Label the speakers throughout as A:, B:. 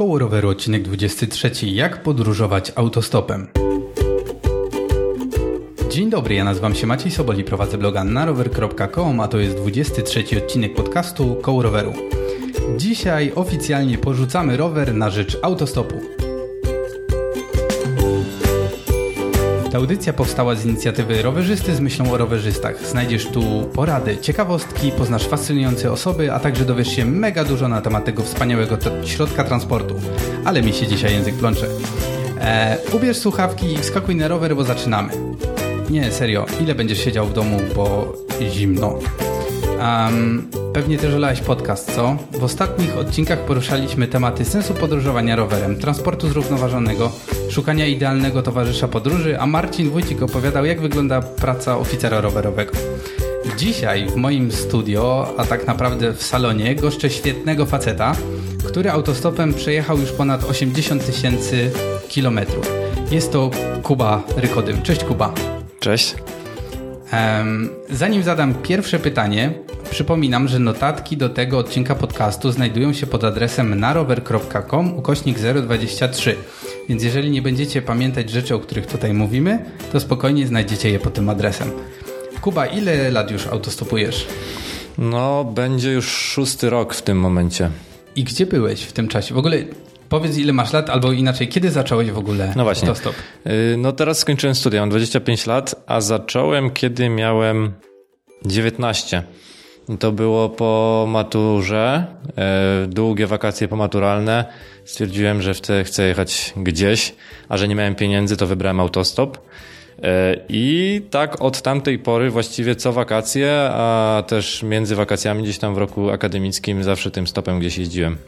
A: Koło roweru odcinek 23. Jak podróżować autostopem? Dzień dobry, ja nazywam się Maciej Soboli, prowadzę bloga narower.com, a to jest 23 odcinek podcastu Koło roweru. Dzisiaj oficjalnie porzucamy rower na rzecz autostopu. Ta audycja powstała z inicjatywy Rowerzysty z myślą o rowerzystach. Znajdziesz tu porady, ciekawostki, poznasz fascynujące osoby, a także dowiesz się mega dużo na temat tego wspaniałego środka transportu. Ale mi się dzisiaj język plącze. Eee, ubierz słuchawki i wskakuj na rower, bo zaczynamy. Nie, serio, ile będziesz siedział w domu, bo zimno? Um, pewnie też olałeś podcast, co? W ostatnich odcinkach poruszaliśmy tematy sensu podróżowania rowerem, transportu zrównoważonego, szukania idealnego towarzysza podróży, a Marcin Wójcik opowiadał, jak wygląda praca oficera rowerowego. Dzisiaj w moim studio, a tak naprawdę w salonie, goszczę świetnego faceta, który autostopem przejechał już ponad 80 tysięcy kilometrów. Jest to Kuba Rykodym. Cześć Kuba.
B: Cześć.
A: Zanim zadam pierwsze pytanie, przypominam, że notatki do tego odcinka podcastu znajdują się pod adresem narower.com ukośnik 023. Więc jeżeli nie będziecie pamiętać rzeczy, o których tutaj mówimy, to spokojnie znajdziecie je pod tym adresem. Kuba, ile lat już autostopujesz?
B: No, będzie już szósty rok w tym momencie.
A: I gdzie byłeś w tym czasie? W ogóle Powiedz, ile masz lat, albo inaczej, kiedy zacząłeś w ogóle
B: no właśnie.
A: autostop?
B: Y, no teraz skończyłem studia, mam 25 lat, a zacząłem, kiedy miałem 19. To było po maturze, y, długie wakacje pomaturalne. Stwierdziłem, że chcę jechać gdzieś, a że nie miałem pieniędzy, to wybrałem autostop. Y, I tak od tamtej pory właściwie co wakacje, a też między wakacjami gdzieś tam w roku akademickim zawsze tym stopem gdzieś jeździłem.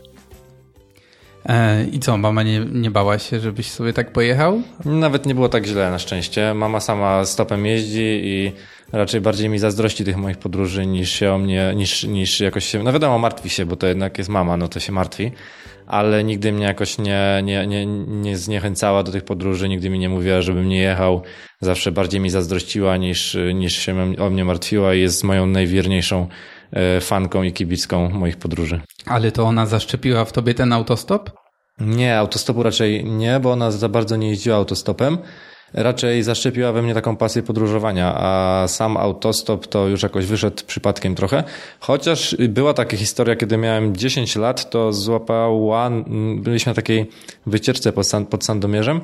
A: E, I co, mama nie, nie bała się, żebyś sobie tak pojechał?
B: Nawet nie było tak źle na szczęście. Mama sama stopem jeździ i raczej bardziej mi zazdrości tych moich podróży niż się o mnie, niż, niż jakoś się, no wiadomo, martwi się, bo to jednak jest mama, no to się martwi, ale nigdy mnie jakoś nie, nie, nie, nie zniechęcała do tych podróży, nigdy mi nie mówiła, żebym nie jechał. Zawsze bardziej mi zazdrościła niż, niż się o mnie martwiła i jest moją najwierniejszą fanką i kibicką moich podróży.
A: Ale to ona zaszczepiła w tobie ten autostop?
B: Nie, autostopu raczej nie, bo ona za bardzo nie jeździła autostopem. Raczej zaszczepiła we mnie taką pasję podróżowania, a sam autostop to już jakoś wyszedł przypadkiem trochę. Chociaż była taka historia, kiedy miałem 10 lat, to złapała, byliśmy na takiej wycieczce pod, pod Sandomierzem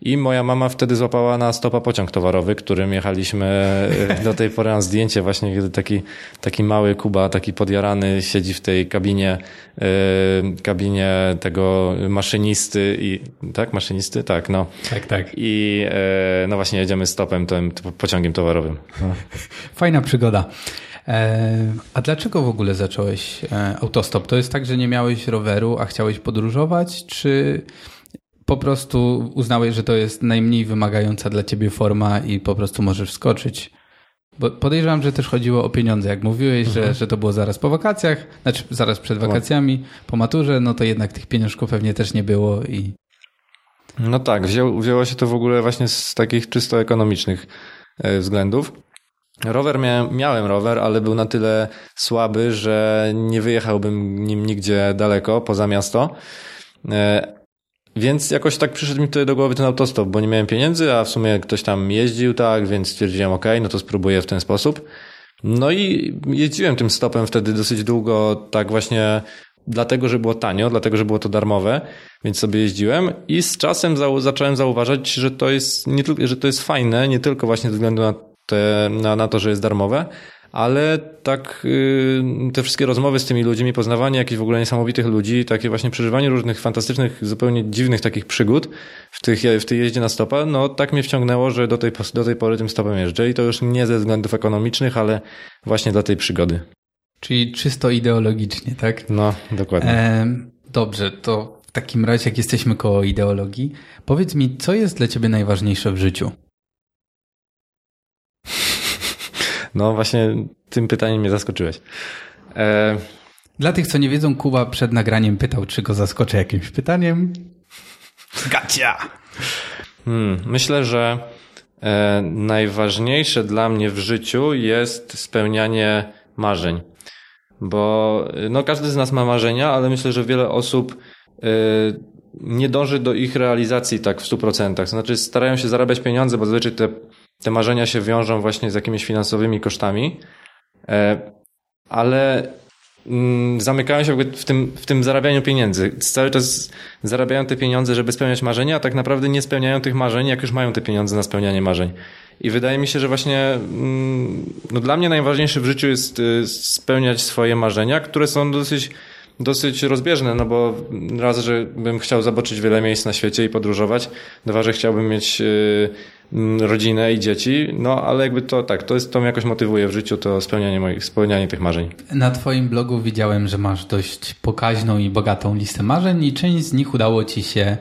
B: i moja mama wtedy złapała na stopa pociąg towarowy, którym jechaliśmy e, do tej pory na zdjęcie właśnie, kiedy taki, taki mały Kuba, taki podjarany siedzi w tej kabinie, e, kabinie tego maszynisty i, tak, maszynisty? Tak, no.
A: Tak, tak.
B: I e, no właśnie jedziemy stopem tym pociągiem towarowym. No.
A: Fajna przygoda. A dlaczego w ogóle zacząłeś autostop? To jest tak, że nie miałeś roweru, a chciałeś podróżować, czy po prostu uznałeś, że to jest najmniej wymagająca dla ciebie forma i po prostu możesz skoczyć. Bo podejrzewam, że też chodziło o pieniądze. Jak mówiłeś, mhm. że, że to było zaraz po wakacjach, znaczy zaraz przed wakacjami, po maturze, no to jednak tych pieniążków pewnie też nie było i.
B: No tak, wzięło, wzięło się to w ogóle właśnie z takich czysto ekonomicznych e, względów. Rower miałem, miałem rower, ale był na tyle słaby, że nie wyjechałbym nim nigdzie daleko poza miasto. Więc jakoś tak przyszedł mi tutaj do głowy ten autostop, bo nie miałem pieniędzy, a w sumie ktoś tam jeździł, tak, więc stwierdziłem, ok, no to spróbuję w ten sposób. No i jeździłem tym stopem wtedy dosyć długo, tak właśnie dlatego, że było tanio, dlatego, że było to darmowe, więc sobie jeździłem i z czasem zacząłem zauważać, że to jest, nie, że to jest fajne, nie tylko właśnie ze względu na, te, na, na to, że jest darmowe, ale tak y, te wszystkie rozmowy z tymi ludźmi, poznawanie jakichś w ogóle niesamowitych ludzi, takie właśnie przeżywanie różnych fantastycznych, zupełnie dziwnych takich przygód w, tych, w tej jeździe na stopa, no tak mnie wciągnęło, że do tej, do tej pory tym stopem jeżdżę i to już nie ze względów ekonomicznych, ale właśnie dla tej przygody.
A: Czyli czysto ideologicznie, tak?
B: No, dokładnie. E,
A: dobrze, to w takim razie, jak jesteśmy koło ideologii, powiedz mi, co jest dla ciebie najważniejsze w życiu?
B: No właśnie tym pytaniem mnie zaskoczyłeś. E...
A: Dla tych, co nie wiedzą, Kuba przed nagraniem pytał, czy go zaskoczę jakimś pytaniem.
B: Gacia! Hmm, myślę, że e, najważniejsze dla mnie w życiu jest spełnianie marzeń. Bo no, każdy z nas ma marzenia, ale myślę, że wiele osób nie dąży do ich realizacji tak w 100%. To znaczy starają się zarabiać pieniądze, bo zazwyczaj te, te marzenia się wiążą właśnie z jakimiś finansowymi kosztami, ale Mm, zamykają się w tym, w tym zarabianiu pieniędzy. Cały czas zarabiają te pieniądze, żeby spełniać marzenia, a tak naprawdę nie spełniają tych marzeń, jak już mają te pieniądze na spełnianie marzeń. I wydaje mi się, że właśnie mm, no dla mnie najważniejsze w życiu jest y, spełniać swoje marzenia, które są dosyć dosyć rozbieżne, no bo raz, że bym chciał zobaczyć wiele miejsc na świecie i podróżować, dwa, że chciałbym mieć y, rodzinę i dzieci, no ale jakby to tak, to jest to mnie jakoś motywuje w życiu, to spełnianie moich, spełnianie tych marzeń.
A: Na twoim blogu widziałem, że masz dość pokaźną i bogatą listę marzeń i część z nich udało ci się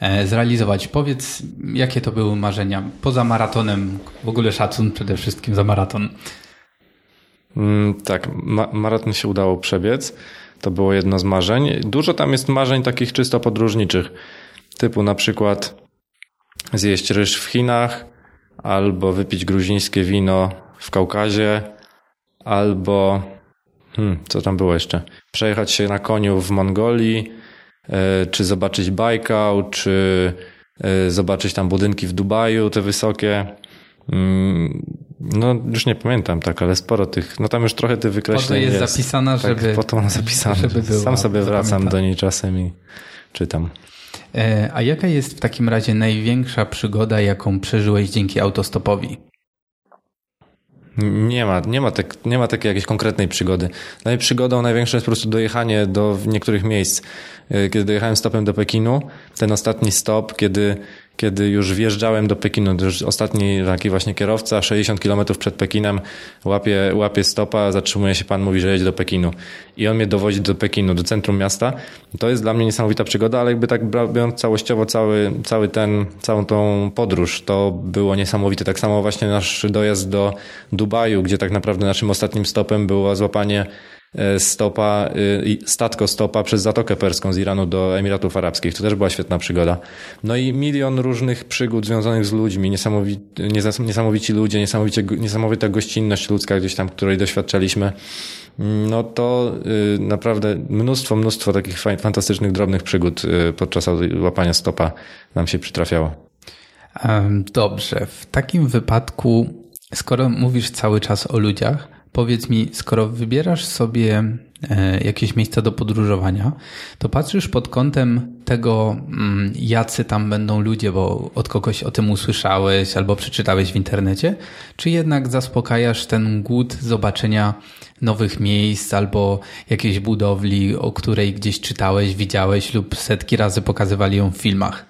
A: e, zrealizować. Powiedz, jakie to były marzenia poza maratonem, w ogóle szacun przede wszystkim za maraton.
B: Mm, tak, ma maraton się udało przebiec. To było jedno z marzeń. Dużo tam jest marzeń takich czysto podróżniczych, typu na przykład zjeść ryż w Chinach, albo wypić gruzińskie wino w Kaukazie, albo hmm, co tam było jeszcze? Przejechać się na koniu w Mongolii, e, czy zobaczyć Bajkał, czy e, zobaczyć tam budynki w Dubaju, te wysokie. Mm, no, już nie pamiętam, tak, ale sporo tych, no tam już trochę tych wykreśleń
A: jest.
B: jest
A: zapisana,
B: tak,
A: żeby...
B: Po mam zapisane. Żeby była, Sam sobie wracam do niej czasem i czytam.
A: E, a jaka jest w takim razie największa przygoda, jaką przeżyłeś dzięki autostopowi?
B: Nie ma, nie ma, tak, nie ma takiej jakiejś konkretnej przygody. Dla przygodą największa jest po prostu dojechanie do niektórych miejsc. E, kiedy dojechałem stopem do Pekinu, ten ostatni stop, kiedy kiedy już wjeżdżałem do Pekinu, już ostatni taki właśnie kierowca, 60 km przed Pekinem, łapie, łapie stopa, zatrzymuje się pan, mówi, że jedzie do Pekinu. I on mnie dowozi do Pekinu, do centrum miasta. To jest dla mnie niesamowita przygoda, ale jakby tak biorąc całościowo cały, cały ten, całą tą podróż, to było niesamowite. Tak samo właśnie nasz dojazd do Dubaju, gdzie tak naprawdę naszym ostatnim stopem było złapanie stopa, y, statko stopa przez Zatokę Perską z Iranu do Emiratów Arabskich. To też była świetna przygoda. No i milion różnych przygód związanych z ludźmi, niesamowici, niesamowici ludzie, niesamowicie, niesamowita gościnność ludzka gdzieś tam, której doświadczaliśmy. No to y, naprawdę mnóstwo, mnóstwo takich fantastycznych, drobnych przygód y, podczas łapania stopa nam się przytrafiało.
A: Dobrze. W takim wypadku, skoro mówisz cały czas o ludziach, Powiedz mi, skoro wybierasz sobie e, jakieś miejsca do podróżowania, to patrzysz pod kątem tego, mm, jacy tam będą ludzie, bo od kogoś o tym usłyszałeś albo przeczytałeś w internecie, czy jednak zaspokajasz ten głód zobaczenia nowych miejsc albo jakiejś budowli, o której gdzieś czytałeś, widziałeś lub setki razy pokazywali ją w filmach?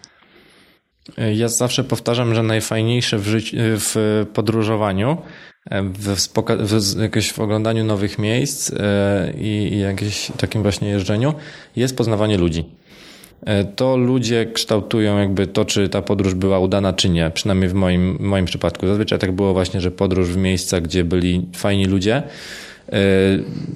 B: Ja zawsze powtarzam, że najfajniejsze w, życiu, w podróżowaniu w, w, w oglądaniu nowych miejsc e, i, i jakimś takim właśnie jeżdżeniu jest poznawanie ludzi. E, to ludzie kształtują jakby to, czy ta podróż była udana, czy nie. Przynajmniej w moim, moim przypadku. Zazwyczaj tak było właśnie, że podróż w miejsca, gdzie byli fajni ludzie,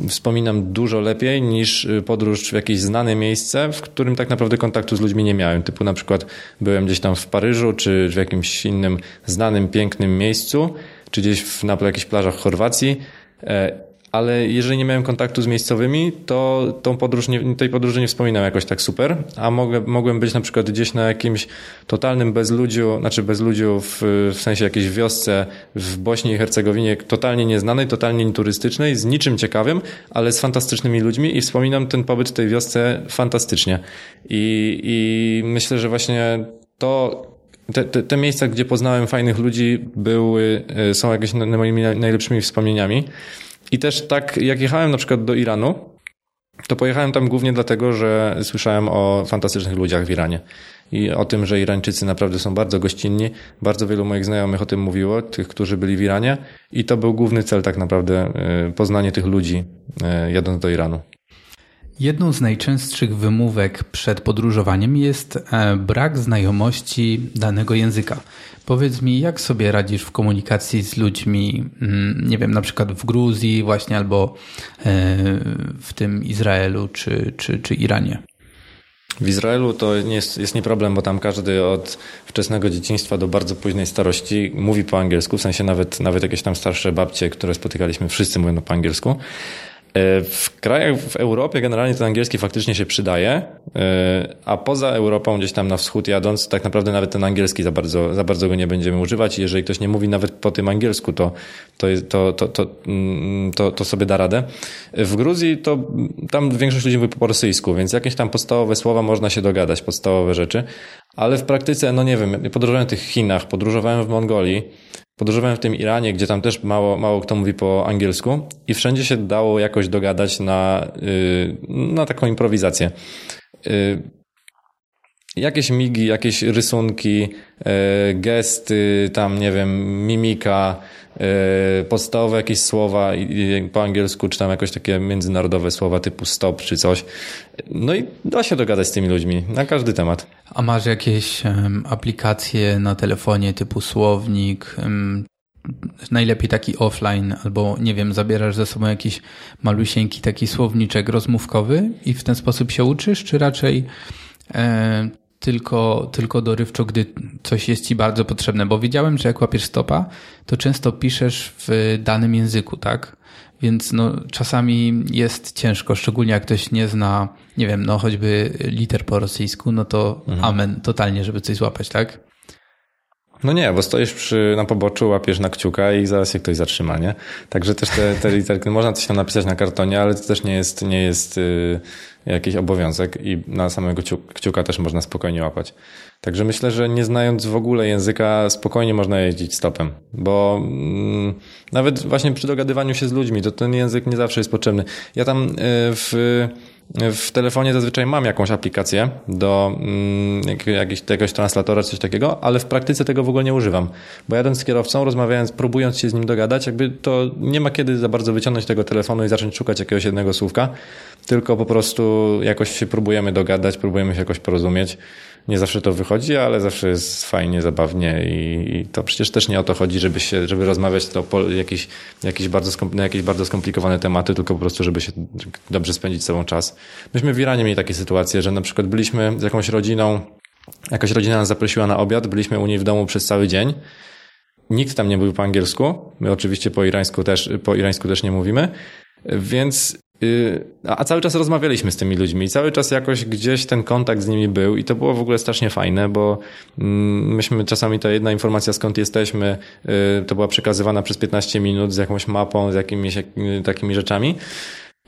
B: wspominam dużo lepiej niż podróż w jakieś znane miejsce, w którym tak naprawdę kontaktu z ludźmi nie miałem. Typu na przykład byłem gdzieś tam w Paryżu, czy w jakimś innym znanym, pięknym miejscu czy gdzieś w, na jakichś plażach Chorwacji, e, ale jeżeli nie miałem kontaktu z miejscowymi, to tą podróż nie, tej podróży nie wspominam jakoś tak super, a mogę, mogłem być na przykład gdzieś na jakimś totalnym bezludziu, znaczy bezludziu w, w sensie jakiejś wiosce w Bośni i Hercegowinie, totalnie nieznanej, totalnie nieturystycznej, z niczym ciekawym, ale z fantastycznymi ludźmi i wspominam ten pobyt w tej wiosce fantastycznie. I, i myślę, że właśnie to te, te, te, miejsca, gdzie poznałem fajnych ludzi, były, e, są jakieś moimi najlepszymi wspomnieniami. I też tak, jak jechałem na przykład do Iranu, to pojechałem tam głównie dlatego, że słyszałem o fantastycznych ludziach w Iranie. I o tym, że Irańczycy naprawdę są bardzo gościnni. Bardzo wielu moich znajomych o tym mówiło, tych, którzy byli w Iranie. I to był główny cel tak naprawdę, e, poznanie tych ludzi e, jadąc do Iranu.
A: Jedną z najczęstszych wymówek przed podróżowaniem jest e, brak znajomości danego języka. Powiedz mi, jak sobie radzisz w komunikacji z ludźmi, mm, nie wiem, na przykład w Gruzji właśnie albo e, w tym Izraelu czy, czy, czy Iranie?
B: W Izraelu to jest, jest nie problem, bo tam każdy od wczesnego dzieciństwa do bardzo późnej starości mówi po angielsku, w sensie nawet, nawet jakieś tam starsze babcie, które spotykaliśmy, wszyscy mówią po angielsku. E, w krajach w Europie generalnie ten angielski faktycznie się przydaje, e, a poza Europą, gdzieś tam na wschód jadąc, tak naprawdę nawet ten angielski za bardzo, za bardzo go nie będziemy używać. Jeżeli ktoś nie mówi nawet po tym angielsku, to, to, to, to, to, mm, to, to sobie da radę. W Gruzji to tam większość ludzi mówi po rosyjsku, więc jakieś tam podstawowe słowa można się dogadać, podstawowe rzeczy, ale w praktyce, no nie wiem, podróżowałem w tych Chinach, podróżowałem w Mongolii, Podróżowałem w tym Iranie, gdzie tam też mało, mało kto mówi po angielsku i wszędzie się dało jakoś dogadać na, y, na taką improwizację. Y, jakieś migi, jakieś rysunki, y, gesty, tam nie wiem, mimika, podstawowe jakieś słowa po angielsku, czy tam jakoś takie międzynarodowe słowa typu stop czy coś. No i da się dogadać z tymi ludźmi na każdy temat.
A: A masz jakieś aplikacje na telefonie typu słownik, najlepiej taki offline, albo nie wiem, zabierasz ze sobą jakiś malusieńki taki słowniczek rozmówkowy i w ten sposób się uczysz, czy raczej e, tylko, tylko dorywczo, gdy coś jest ci bardzo potrzebne? Bo widziałem, że jak łapiesz stopa, to często piszesz w danym języku, tak? Więc no, czasami jest ciężko, szczególnie jak ktoś nie zna, nie wiem, no choćby liter po rosyjsku, no to mhm. amen, totalnie, żeby coś złapać, tak?
B: No nie, bo stoisz przy, na poboczu, łapiesz na kciuka i zaraz się ktoś zatrzyma, nie? Także też te, te literki, można coś tam napisać na kartonie, ale to też nie jest, nie jest y, jakiś obowiązek i na samego kciuka też można spokojnie łapać. Także myślę, że nie znając w ogóle języka, spokojnie można jeździć stopem, bo mm, nawet właśnie przy dogadywaniu się z ludźmi, to ten język nie zawsze jest potrzebny. Ja tam y, w w telefonie zazwyczaj mam jakąś aplikację do mm, jakiegoś, translatora, coś takiego, ale w praktyce tego w ogóle nie używam. Bo jadąc z kierowcą, rozmawiając, próbując się z nim dogadać, jakby to nie ma kiedy za bardzo wyciągnąć tego telefonu i zacząć szukać jakiegoś jednego słówka, tylko po prostu jakoś się próbujemy dogadać, próbujemy się jakoś porozumieć. Nie zawsze to wychodzi, ale zawsze jest fajnie, zabawnie i, i to przecież też nie o to chodzi, żeby się, żeby rozmawiać to po jakieś, jakieś bardzo, na jakieś bardzo skomplikowane tematy, tylko po prostu, żeby się dobrze spędzić sobą czas. Myśmy w Iranie mieli takie sytuacje, że na przykład byliśmy z jakąś rodziną, jakaś rodzina nas zaprosiła na obiad, byliśmy u niej w domu przez cały dzień. Nikt tam nie mówił po angielsku. My oczywiście po irańsku też, po irańsku też nie mówimy. Więc a cały czas rozmawialiśmy z tymi ludźmi i cały czas jakoś gdzieś ten kontakt z nimi był i to było w ogóle strasznie fajne, bo mm, myśmy czasami ta jedna informacja skąd jesteśmy, y, to była przekazywana przez 15 minut z jakąś mapą, z jakimiś takimi rzeczami.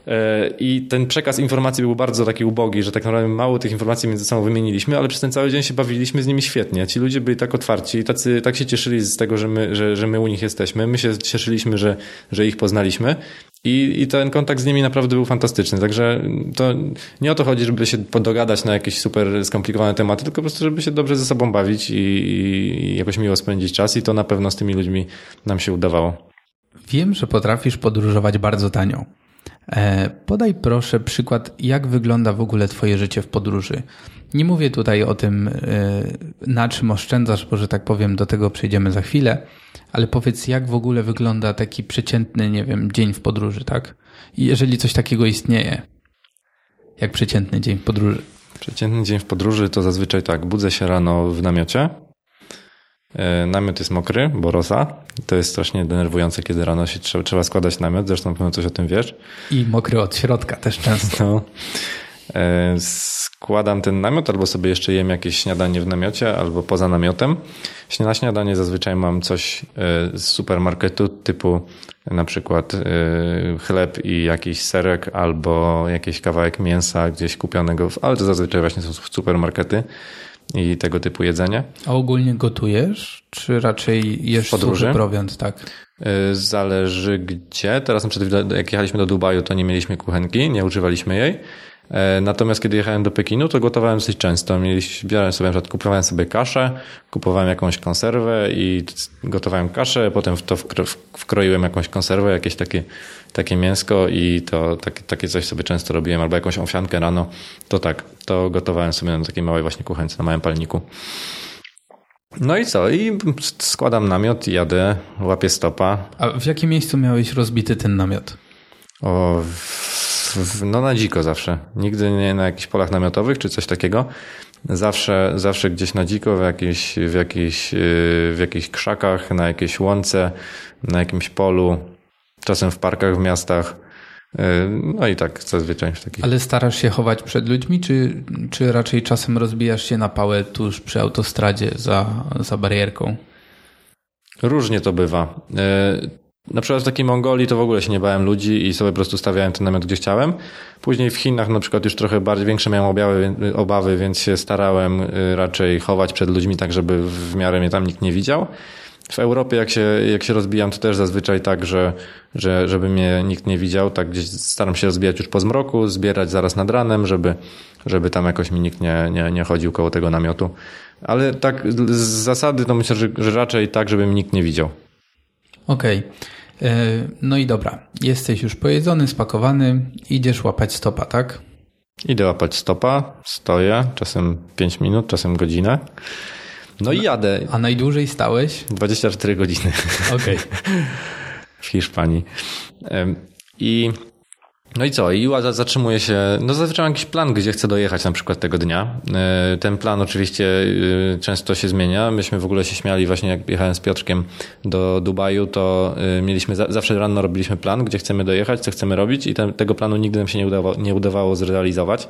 B: Y, I ten przekaz informacji był bardzo taki ubogi, że tak naprawdę mało tych informacji między sobą wymieniliśmy, ale przez ten cały dzień się bawiliśmy z nimi świetnie. Ci ludzie byli tak otwarci, tacy, tak się cieszyli z tego, że my, że, że my u nich jesteśmy. My się cieszyliśmy, że, że ich poznaliśmy. I, I ten kontakt z nimi naprawdę był fantastyczny. Także to nie o to chodzi, żeby się podogadać na jakieś super skomplikowane tematy, tylko po prostu, żeby się dobrze ze sobą bawić i, i jakoś miło spędzić czas i to na pewno z tymi ludźmi nam się udawało.
A: Wiem, że potrafisz podróżować bardzo tanio. E, podaj proszę przykład, jak wygląda w ogóle Twoje życie w podróży. Nie mówię tutaj o tym, e, na czym oszczędzasz, bo że tak powiem, do tego przejdziemy za chwilę, ale powiedz, jak w ogóle wygląda taki przeciętny, nie wiem, dzień w podróży, tak? Jeżeli coś takiego istnieje, jak przeciętny dzień w podróży.
B: Przeciętny dzień w podróży to zazwyczaj tak, budzę się rano w namiocie. E, namiot jest mokry, bo rosa. To jest strasznie denerwujące, kiedy rano się trzeba, trzeba składać namiot. Zresztą pewno coś o tym wiesz.
A: I mokry od środka też często. No.
B: E, składam ten namiot, albo sobie jeszcze jem jakieś śniadanie w namiocie, albo poza namiotem. Na śniadanie zazwyczaj mam coś e, z supermarketu, typu na przykład chleb i jakiś serek, albo jakiś kawałek mięsa gdzieś kupionego, ale to zazwyczaj właśnie są supermarkety i tego typu jedzenie.
A: A ogólnie gotujesz, czy raczej jesz suchy prowiant, tak?
B: Zależy gdzie. Teraz na przykład jak jechaliśmy do Dubaju, to nie mieliśmy kuchenki, nie używaliśmy jej. E, natomiast kiedy jechałem do Pekinu, to gotowałem dosyć często. Mieliśmy, sobie, na kupowałem sobie kaszę, kupowałem jakąś konserwę i gotowałem kaszę, potem w to wkroiłem jakąś konserwę, jakieś takie, takie mięsko i to takie, takie coś sobie często robiłem, albo jakąś owsiankę rano. To tak, to gotowałem sobie na takiej małej właśnie kuchence, na małym palniku. No i co? I składam namiot, jadę, łapię stopa.
A: A w jakim miejscu miałeś rozbity ten namiot?
B: O, no na dziko zawsze. Nigdy nie na jakichś polach namiotowych czy coś takiego. Zawsze, zawsze gdzieś na dziko, w jakiejś, w, jakiejś, yy, w jakichś krzakach, na jakiejś łące, na jakimś polu, czasem w parkach w miastach. No i tak zazwyczaj w takich.
A: Ale starasz się chować przed ludźmi, czy, czy raczej czasem rozbijasz się na pałę tuż przy autostradzie za, za barierką?
B: Różnie to bywa. Na przykład w takiej Mongolii to w ogóle się nie bałem ludzi i sobie po prostu stawiałem ten namiot gdzie chciałem. Później w Chinach na przykład już trochę bardziej większe miałem obawy, obawy, więc się starałem y, raczej chować przed ludźmi tak, żeby w miarę mnie tam nikt nie widział. W Europie jak się, jak się rozbijam, to też zazwyczaj tak, że, że żeby mnie nikt nie widział, tak gdzieś staram się rozbijać już po zmroku, zbierać zaraz nad ranem, żeby, żeby tam jakoś mi nikt nie, nie, nie chodził koło tego namiotu. Ale tak z zasady to myślę, że, że raczej tak, żeby mi nikt nie widział.
A: Okej. Okay. E, no i dobra, jesteś już pojedzony, spakowany, idziesz łapać stopa, tak?
B: Idę łapać stopa, stoję, czasem 5 minut, czasem godzinę. No i jadę.
A: A najdłużej stałeś?
B: 24 godziny.
A: Okej. Okay.
B: w Hiszpanii. I no i co? I zatrzymuje się, no zazwyczaj mam jakiś plan, gdzie chcę dojechać na przykład tego dnia. E, ten plan oczywiście e, często się zmienia. Myśmy w ogóle się śmiali właśnie jak jechałem z Piotrkiem do Dubaju, to e, mieliśmy, zawsze rano robiliśmy plan, gdzie chcemy dojechać, co chcemy robić i ten, tego planu nigdy nam się nie udało, nie udawało zrealizować.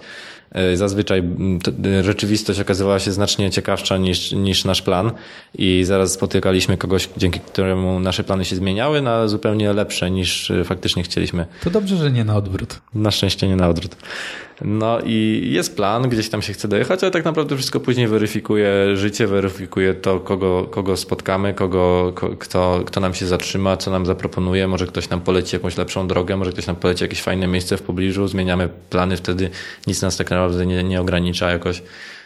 B: Zazwyczaj rzeczywistość okazywała się znacznie ciekawsza niż, niż nasz plan i zaraz spotykaliśmy kogoś, dzięki któremu nasze plany się zmieniały na zupełnie lepsze niż faktycznie chcieliśmy.
A: To dobrze, że nie na odwrót.
B: Na szczęście nie na odwrót. No i jest plan, gdzieś tam się chce dojechać, ale tak naprawdę wszystko później weryfikuje życie, weryfikuje to, kogo, kogo spotkamy, kogo, kto, kto nam się zatrzyma, co nam zaproponuje. Może ktoś nam poleci jakąś lepszą drogę, może ktoś nam poleci jakieś fajne miejsce w pobliżu, zmieniamy plany, wtedy nic nas tak naprawdę nie, nie ogranicza jakoś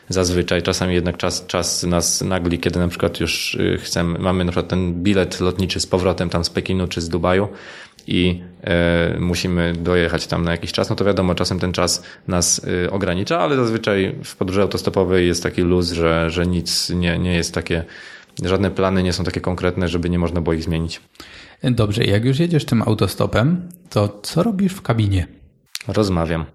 B: zazwyczaj. Czasami jednak czas, czas nas nagli, kiedy na przykład już y, chcemy, mamy na przykład ten bilet lotniczy z powrotem tam z Pekinu czy z Dubaju i e, musimy dojechać tam na jakiś czas, no to wiadomo, czasem ten czas nas y, ogranicza, ale zazwyczaj w podróży autostopowej jest taki luz, że, że nic nie, nie jest takie, żadne plany nie są takie konkretne, żeby nie można było ich zmienić.
A: Dobrze, jak już jedziesz tym autostopem, to co robisz w kabinie?
B: Rozmawiam.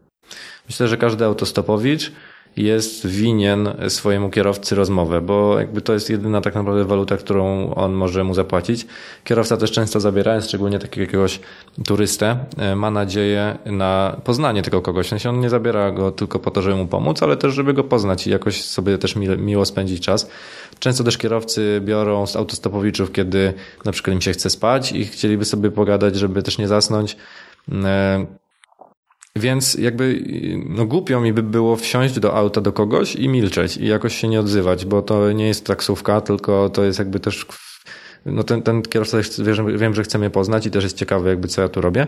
B: Myślę, że każdy autostopowicz jest winien swojemu kierowcy rozmowę, bo jakby to jest jedyna tak naprawdę waluta, którą on może mu zapłacić. Kierowca też często zabierając, szczególnie takiego jakiegoś turystę, e, ma nadzieję na poznanie tego kogoś. W sensie on nie zabiera go tylko po to, żeby mu pomóc, ale też, żeby go poznać i jakoś sobie też miło spędzić czas. Często też kierowcy biorą z autostopowiczów, kiedy na przykład im się chce spać i chcieliby sobie pogadać, żeby też nie zasnąć e, więc jakby no głupio mi by było wsiąść do auta do kogoś i milczeć i jakoś się nie odzywać, bo to nie jest taksówka, tylko to jest jakby też no ten, ten kierowca wiem, wiem, że chce mnie poznać i też jest ciekawy jakby co ja tu robię.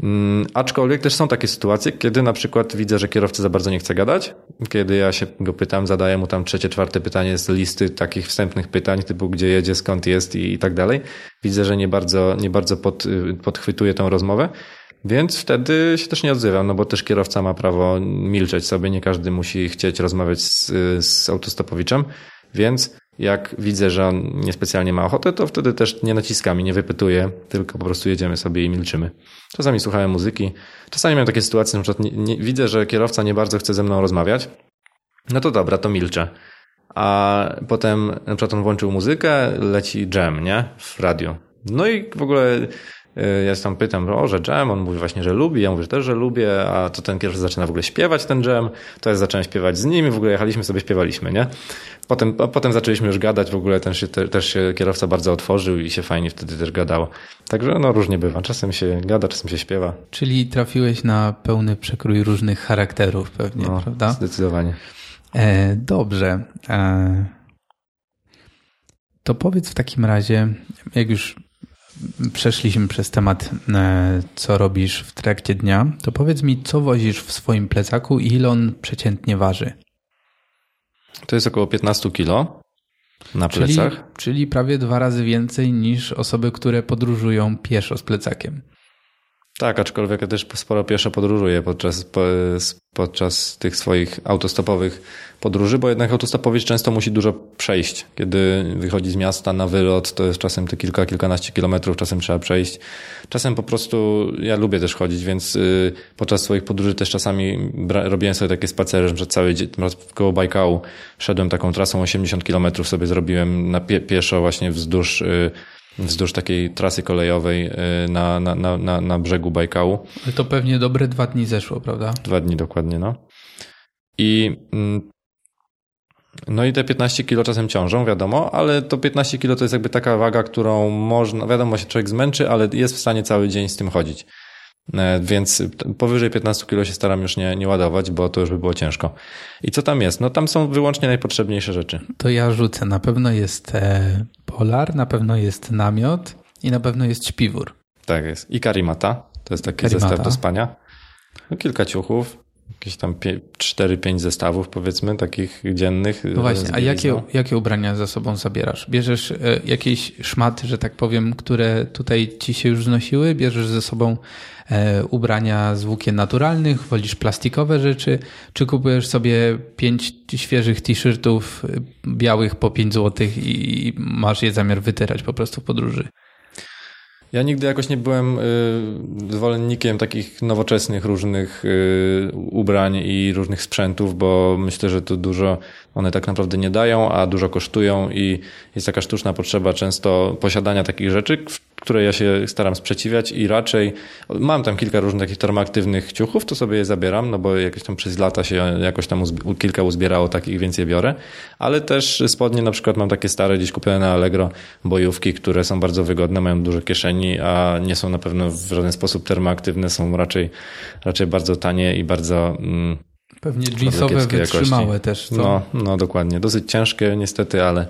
B: Hmm, aczkolwiek też są takie sytuacje, kiedy na przykład widzę, że kierowca za bardzo nie chce gadać, kiedy ja się go pytam, zadaję mu tam trzecie, czwarte pytanie z listy takich wstępnych pytań, typu gdzie jedzie, skąd jest i, i tak dalej. Widzę, że nie bardzo, nie bardzo pod, podchwytuje tą rozmowę. Więc wtedy się też nie odzywam, no bo też kierowca ma prawo milczeć sobie, nie każdy musi chcieć rozmawiać z, z autostopowiczem, więc jak widzę, że on niespecjalnie ma ochotę, to wtedy też nie naciskam i nie wypytuję, tylko po prostu jedziemy sobie i milczymy. Czasami słuchałem muzyki, czasami mam takie sytuacje, na przykład nie, nie, widzę, że kierowca nie bardzo chce ze mną rozmawiać, no to dobra, to milczę. A potem na przykład on włączył muzykę, leci jam, nie? W radio. No i w ogóle Y, ja tam pytam, o, że jam, on mówi właśnie, że lubi, ja mówię że też, że lubię, a to ten kierowca zaczyna w ogóle śpiewać ten jam, to ja zacząłem śpiewać z nimi, w ogóle jechaliśmy sobie, śpiewaliśmy, nie? Potem, potem zaczęliśmy już gadać, w ogóle ten się, te, też się kierowca bardzo otworzył i się fajnie wtedy też gadało. Także no różnie bywa, czasem się gada, czasem się śpiewa.
A: Czyli trafiłeś na pełny przekrój różnych charakterów pewnie, no, prawda?
B: Zdecydowanie.
A: E, dobrze. E, to powiedz w takim razie, jak już przeszliśmy przez temat, e, co robisz w trakcie dnia, to powiedz mi, co wozisz w swoim plecaku i ile on przeciętnie waży?
B: To jest około 15 kilo na
A: czyli,
B: plecach.
A: Czyli prawie dwa razy więcej niż osoby, które podróżują pieszo z plecakiem.
B: Tak, aczkolwiek ja też sporo pieszo podróżuję podczas, podczas tych swoich autostopowych podróży, bo jednak autostopowicz często musi dużo przejść. Kiedy wychodzi z miasta na wylot, to jest czasem te kilka, kilkanaście kilometrów, czasem trzeba przejść. Czasem po prostu, ja lubię też chodzić, więc y, podczas swoich podróży też czasami robiłem sobie takie spacery, że cały dzień, koło Bajkału szedłem taką trasą 80 kilometrów sobie zrobiłem na pie, pieszo właśnie wzdłuż y, wzdłuż takiej trasy kolejowej na, na, na, na, na brzegu Bajkału.
A: Ale to pewnie dobre dwa dni zeszło, prawda?
B: Dwa dni dokładnie, no. I mm, no i te 15 kilo czasem ciążą, wiadomo, ale to 15 kilo to jest jakby taka waga, którą można, wiadomo, się człowiek zmęczy, ale jest w stanie cały dzień z tym chodzić. E, więc powyżej 15 kilo się staram już nie, nie ładować, bo to już by było ciężko. I co tam jest? No tam są wyłącznie najpotrzebniejsze rzeczy.
A: To ja rzucę. Na pewno jest e, polar, na pewno jest namiot i na pewno jest śpiwór.
B: Tak jest. I karimata. To jest taki karimata. zestaw do spania. No, kilka ciuchów, jakieś tam 4-5 zestawów, powiedzmy, takich dziennych.
A: No właśnie, a jakie, jakie ubrania ze sobą zabierasz? Bierzesz e, jakieś szmaty, że tak powiem, które tutaj ci się już znosiły? Bierzesz ze sobą e, ubrania z włókien naturalnych? Wolisz plastikowe rzeczy? Czy kupujesz sobie pięć świeżych t-shirtów e, białych po 5 zł i masz je zamiar wytyrać po prostu w podróży?
B: Ja nigdy jakoś nie byłem y, zwolennikiem takich nowoczesnych różnych y, ubrań i różnych sprzętów, bo myślę, że to dużo one tak naprawdę nie dają, a dużo kosztują i jest taka sztuczna potrzeba często posiadania takich rzeczy, której ja się staram sprzeciwiać i raczej mam tam kilka różnych takich termoaktywnych ciuchów, to sobie je zabieram, no bo jakieś tam przez lata się jakoś tam kilka uzbierało takich, więc je biorę, ale też spodnie na przykład mam takie stare, gdzieś kupione na Allegro bojówki, które są bardzo wygodne, mają duże kieszeni, a nie są na pewno w żaden sposób termoaktywne, są raczej, raczej bardzo tanie i bardzo... Mm,
A: Pewnie jeansowe wytrzymałe jakości. też, co?
B: No, no dokładnie. Dosyć ciężkie niestety, ale,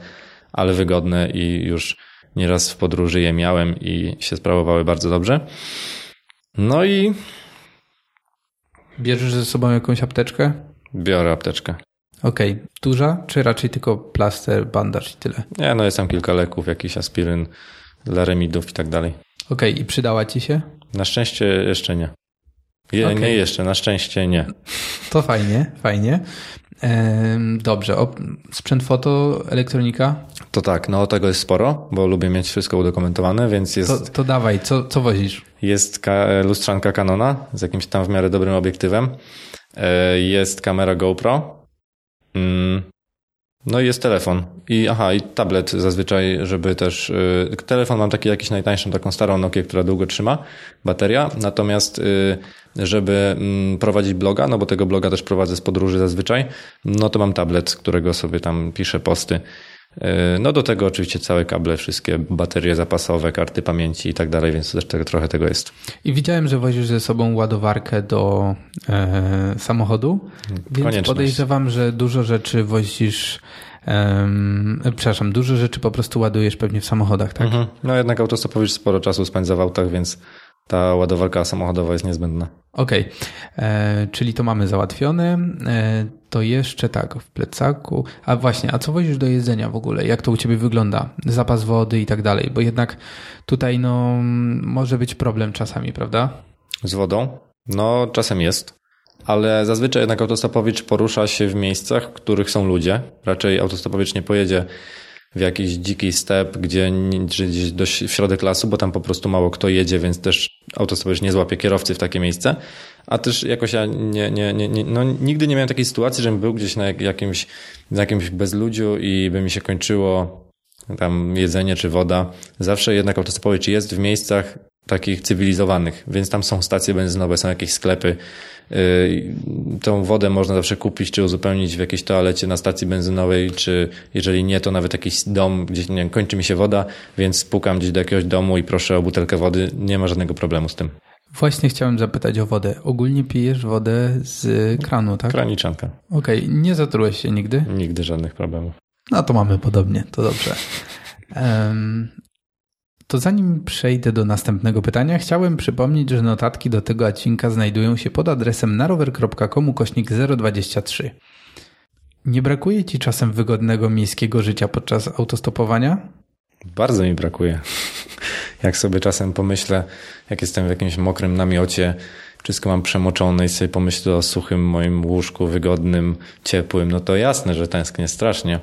B: ale wygodne i już nieraz w podróży je miałem i się sprawowały bardzo dobrze. No i...
A: Bierzesz ze sobą jakąś apteczkę?
B: Biorę apteczkę.
A: Okej. Okay. Duża, czy raczej tylko plaster, bandaż i tyle?
B: Nie, no jest tam kilka leków, jakiś aspiryn, laremidów i tak dalej.
A: Okej, okay. i przydała ci się?
B: Na szczęście jeszcze nie. Je, okay. Nie jeszcze, na szczęście nie.
A: To fajnie, fajnie. Dobrze, o, sprzęt foto, elektronika?
B: To tak, no tego jest sporo, bo lubię mieć wszystko udokumentowane, więc jest...
A: To, to dawaj, co, co wozisz?
B: Jest ka lustrzanka Canona z jakimś tam w miarę dobrym obiektywem. E, jest kamera GoPro. Mm, no i jest telefon. I aha, i tablet zazwyczaj, żeby też. Yy, telefon mam taki jakiś najtańszą, taką starą Nokia, która długo trzyma, bateria. Natomiast, yy, żeby yy, prowadzić bloga, no bo tego bloga też prowadzę z podróży zazwyczaj, no to mam tablet, którego sobie tam piszę posty. Y, no do tego oczywiście całe kable, wszystkie baterie zapasowe, karty pamięci i tak dalej, więc też tego, trochę tego jest.
A: I widziałem, że wozisz ze sobą ładowarkę do e, samochodu, więc podejrzewam, że dużo rzeczy wozisz Um, przepraszam, dużo rzeczy po prostu ładujesz pewnie w samochodach, tak? Mhm.
B: No jednak autostopowicz sporo czasu spędza w autach, więc ta ładowarka samochodowa jest niezbędna.
A: Okej, okay. E, czyli to mamy załatwione. E, to jeszcze tak, w plecaku. A właśnie, a co wozisz do jedzenia w ogóle? Jak to u ciebie wygląda? Zapas wody i tak dalej, bo jednak tutaj no, może być problem czasami, prawda?
B: Z wodą? No, czasem jest. Ale zazwyczaj jednak autostopowicz porusza się w miejscach, w których są ludzie. Raczej autostopowicz nie pojedzie w jakiś dziki step, gdzie, gdzieś do, środek lasu, bo tam po prostu mało kto jedzie, więc też autostopowicz nie złapie kierowcy w takie miejsce. A też jakoś ja nie, nie, nie, nie no, nigdy nie miałem takiej sytuacji, żebym był gdzieś na jakimś, na jakimś bezludziu i by mi się kończyło tam jedzenie czy woda. Zawsze jednak autostopowicz jest w miejscach takich cywilizowanych, więc tam są stacje benzynowe, są jakieś sklepy, tą wodę można zawsze kupić czy uzupełnić w jakiejś toalecie na stacji benzynowej, czy jeżeli nie, to nawet jakiś dom, gdzie nie wiem, kończy mi się woda, więc pukam gdzieś do jakiegoś domu i proszę o butelkę wody. Nie ma żadnego problemu z tym.
A: Właśnie chciałem zapytać o wodę. Ogólnie pijesz wodę z kranu, tak?
B: Kraniczanka.
A: Okej, okay. nie zatrułeś się nigdy?
B: Nigdy żadnych problemów.
A: No to mamy podobnie, to dobrze. Um, to zanim przejdę do następnego pytania, chciałem przypomnieć, że notatki do tego odcinka znajdują się pod adresem narower.com kośnik 023. Nie brakuje Ci czasem wygodnego miejskiego życia podczas autostopowania?
B: Bardzo mi brakuje. Jak sobie czasem pomyślę, jak jestem w jakimś mokrym namiocie, wszystko mam przemoczone i sobie pomyślę o suchym moim łóżku, wygodnym, ciepłym, no to jasne, że tęsknię strasznie.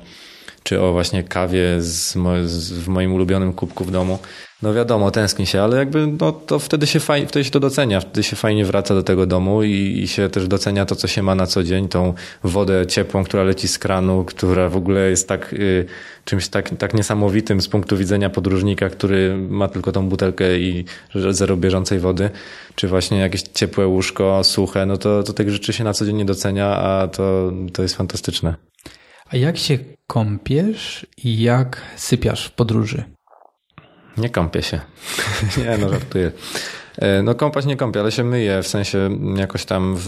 B: Czy o właśnie kawie z, z w moim ulubionym kubku w domu, no wiadomo, tęskni się, ale jakby no to wtedy się wtedy się to docenia, wtedy się fajnie wraca do tego domu i, i się też docenia to, co się ma na co dzień, tą wodę ciepłą, która leci z kranu, która w ogóle jest tak y, czymś tak, tak niesamowitym z punktu widzenia podróżnika, który ma tylko tą butelkę i zero bieżącej wody, czy właśnie jakieś ciepłe łóżko, suche, no to, to tych rzeczy się na co dzień nie docenia, a to, to jest fantastyczne.
A: A jak się kąpiesz i jak sypiasz w podróży?
B: Nie kąpię się. nie, no żartuję. E, no kąpać nie kąpię, ale się myję, w sensie jakoś tam w,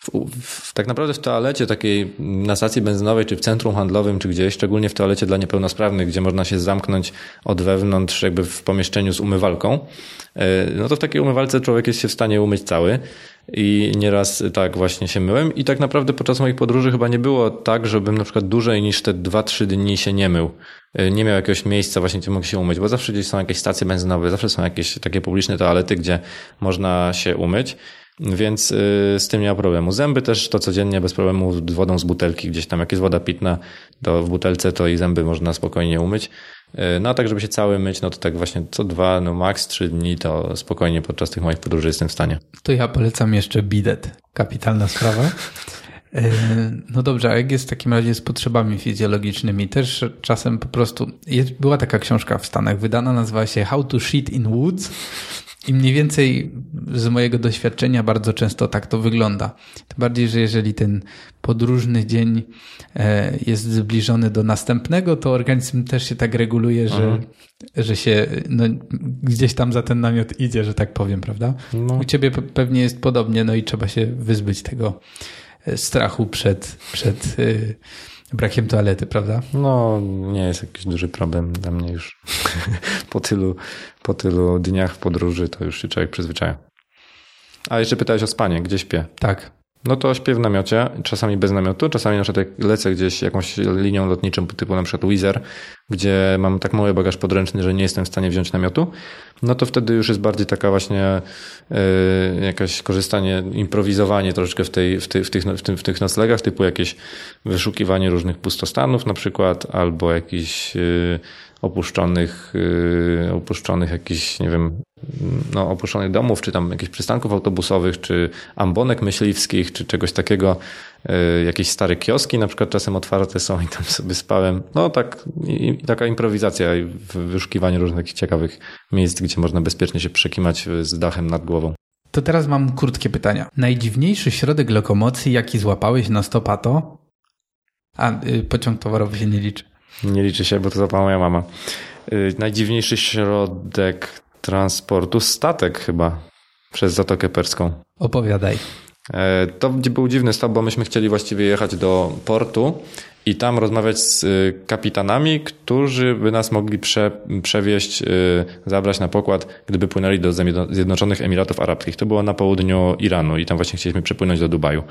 B: w, w, tak naprawdę w toalecie takiej na stacji benzynowej, czy w centrum handlowym, czy gdzieś, szczególnie w toalecie dla niepełnosprawnych, gdzie można się zamknąć od wewnątrz jakby w pomieszczeniu z umywalką, e, no to w takiej umywalce człowiek jest się w stanie umyć cały i nieraz tak właśnie się myłem i tak naprawdę podczas moich podróży chyba nie było tak, żebym na przykład dłużej niż te 2-3 dni się nie mył. E, nie miał jakiegoś miejsca właśnie, gdzie mógł się umyć, bo zawsze gdzieś są jakieś stacje benzynowe, zawsze są jakieś takie publiczne toalety, gdzie można się umyć. Więc y, z tym nie ma problemu. Zęby też to codziennie bez problemu wodą z butelki, gdzieś tam jak jest woda pitna to w butelce, to i zęby można spokojnie umyć. Y, no a tak, żeby się cały myć, no to tak właśnie co dwa, no maks trzy dni, to spokojnie podczas tych moich podróży jestem w stanie.
A: To ja polecam jeszcze bidet. Kapitalna sprawa. Y, no dobrze, a jak jest w takim razie z potrzebami fizjologicznymi? Też czasem po prostu, była taka książka w Stanach wydana, nazywa się How to Shit in Woods i mniej więcej z mojego doświadczenia bardzo często tak to wygląda. Tym bardziej, że jeżeli ten podróżny dzień e, jest zbliżony do następnego, to organizm też się tak reguluje, że, że się no, gdzieś tam za ten namiot idzie, że tak powiem, prawda? No. U ciebie pewnie jest podobnie, no i trzeba się wyzbyć tego e, strachu przed, przed e, brakiem toalety, prawda?
B: No, nie jest jakiś duży problem dla mnie już. po, tylu, po tylu dniach w podróży to już się człowiek przyzwyczaja. A jeszcze pytałeś o spanie, gdzie śpię?
A: Tak.
B: No to śpię w namiocie, czasami bez namiotu, czasami na przykład jak lecę gdzieś jakąś linią lotniczą typu na przykład Wizer, gdzie mam tak mały bagaż podręczny, że nie jestem w stanie wziąć namiotu, no to wtedy już jest bardziej taka właśnie yy, jakaś korzystanie, improwizowanie troszeczkę w, tej, w, tej, w, tych, w, tym, w tych noclegach, typu jakieś wyszukiwanie różnych pustostanów na przykład, albo jakiś yy, opuszczonych, yy, opuszczonych jakichś, nie wiem, no, opuszczonych domów, czy tam jakichś przystanków autobusowych, czy ambonek myśliwskich, czy czegoś takiego, yy, jakieś stare kioski na przykład czasem otwarte są i tam sobie spałem. No tak, i, taka improwizacja i wyszukiwanie różnych ciekawych miejsc, gdzie można bezpiecznie się przekimać z dachem nad głową.
A: To teraz mam krótkie pytania. Najdziwniejszy środek lokomocji, jaki złapałeś na stopato? A, pociąg towarowy się nie liczy.
B: Nie liczy się, bo to zapała moja mama. Yy, najdziwniejszy środek transportu, statek chyba, przez Zatokę Perską.
A: Opowiadaj.
B: E, to był dziwny stop, bo myśmy chcieli właściwie jechać do portu i tam rozmawiać z y, kapitanami, którzy by nas mogli prze, przewieźć, y, zabrać na pokład, gdyby płynęli do Zjednoczonych Emiratów Arabskich. To było na południu Iranu i tam właśnie chcieliśmy przepłynąć do Dubaju.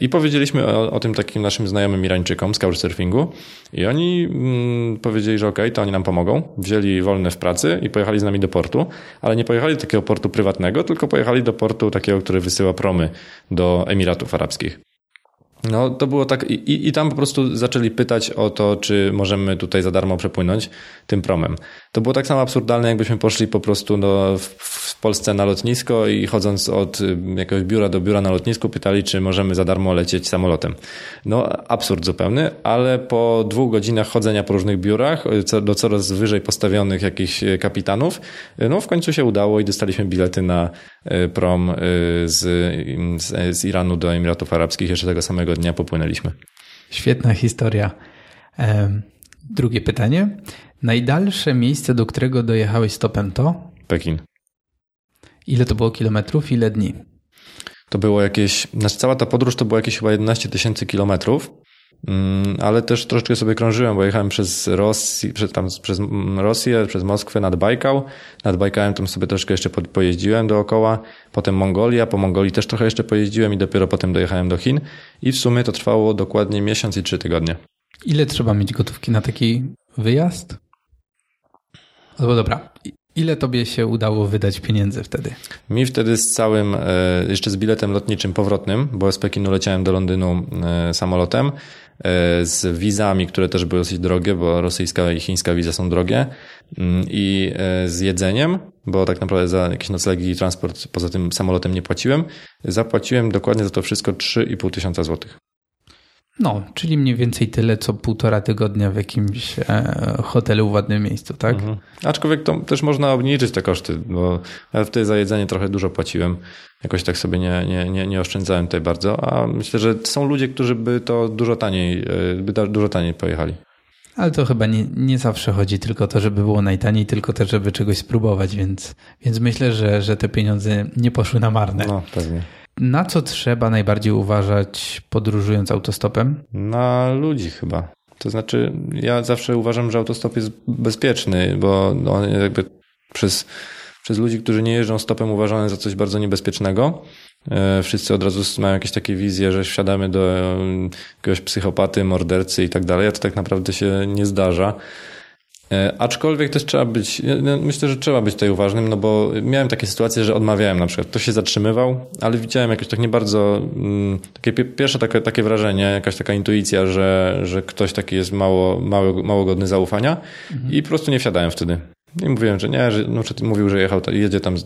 B: I powiedzieliśmy o, o tym takim naszym znajomym Irańczykom z couchsurfingu i oni mm, powiedzieli, że okej, okay, to oni nam pomogą. Wzięli wolne w pracy i pojechali z nami do portu, ale nie pojechali do takiego portu prywatnego, tylko pojechali do portu takiego, który wysyła promy do Emiratów Arabskich. No, to było tak, i, i tam po prostu zaczęli pytać o to, czy możemy tutaj za darmo przepłynąć tym promem. To było tak samo absurdalne, jakbyśmy poszli po prostu do, w, w Polsce na lotnisko i chodząc od y, jakiegoś biura do biura na lotnisku pytali, czy możemy za darmo lecieć samolotem. No, absurd zupełny, ale po dwóch godzinach chodzenia po różnych biurach y, do coraz wyżej postawionych jakichś y, kapitanów, no w końcu się udało i dostaliśmy bilety na prom z, z, z Iranu do Emiratów Arabskich jeszcze tego samego dnia popłynęliśmy.
A: Świetna historia. Drugie pytanie. Najdalsze miejsce, do którego dojechałeś stopem to?
B: Pekin.
A: Ile to było kilometrów, ile dni?
B: To było jakieś, znaczy cała ta podróż to było jakieś chyba 11 tysięcy kilometrów, ale też troszeczkę sobie krążyłem, bo jechałem przez Rosję, przez, tam, przez Rosję, przez Moskwę nad Bajkał. Nad Bajkałem tam sobie troszkę jeszcze pojeździłem dookoła, potem Mongolia, po Mongolii też trochę jeszcze pojeździłem i dopiero potem dojechałem do Chin i w sumie to trwało dokładnie miesiąc i trzy tygodnie.
A: Ile trzeba mieć gotówki na taki wyjazd? No dobra, ile tobie się udało wydać pieniędzy wtedy?
B: Mi wtedy z całym, e, jeszcze z biletem lotniczym powrotnym, bo z Pekinu leciałem do Londynu e, samolotem, z wizami, które też były dosyć drogie, bo rosyjska i chińska wiza są drogie mm, i z jedzeniem, bo tak naprawdę za jakieś noclegi i transport poza tym samolotem nie płaciłem. Zapłaciłem dokładnie za to wszystko 3,5 tysiąca złotych.
A: No, czyli mniej więcej tyle, co półtora tygodnia w jakimś e, hotelu w ładnym miejscu, tak? Mhm.
B: Aczkolwiek to też można obniżyć te koszty, bo ja wtedy za jedzenie trochę dużo płaciłem. Jakoś tak sobie nie, nie, nie, nie oszczędzałem tutaj bardzo, a myślę, że są ludzie, którzy by to dużo taniej, e, by dużo taniej pojechali.
A: Ale to chyba nie, nie zawsze chodzi tylko o to, żeby było najtaniej, tylko też, żeby czegoś spróbować, więc, więc myślę, że, że te pieniądze nie poszły na marne.
B: No, pewnie.
A: Na co trzeba najbardziej uważać podróżując autostopem?
B: Na ludzi chyba. To znaczy, ja zawsze uważam, że autostop jest bezpieczny, bo on jakby przez, przez ludzi, którzy nie jeżdżą stopem, uważany za coś bardzo niebezpiecznego. E, wszyscy od razu mają jakieś takie wizje, że wsiadamy do e, jakiegoś psychopaty, mordercy i tak dalej, a to tak naprawdę się nie zdarza. E, aczkolwiek też trzeba być, myślę, że trzeba być tutaj uważnym, no bo miałem takie sytuacje, że odmawiałem na przykład. Ktoś się zatrzymywał, ale widziałem jakieś tak nie bardzo, mm, takie pierwsze takie, takie wrażenie, jakaś taka intuicja, że, że ktoś taki jest mało, mało, mało godny zaufania mhm. i po prostu nie wsiadałem wtedy. I mówiłem, że nie, że no, mówił, że jechał, jedzie tam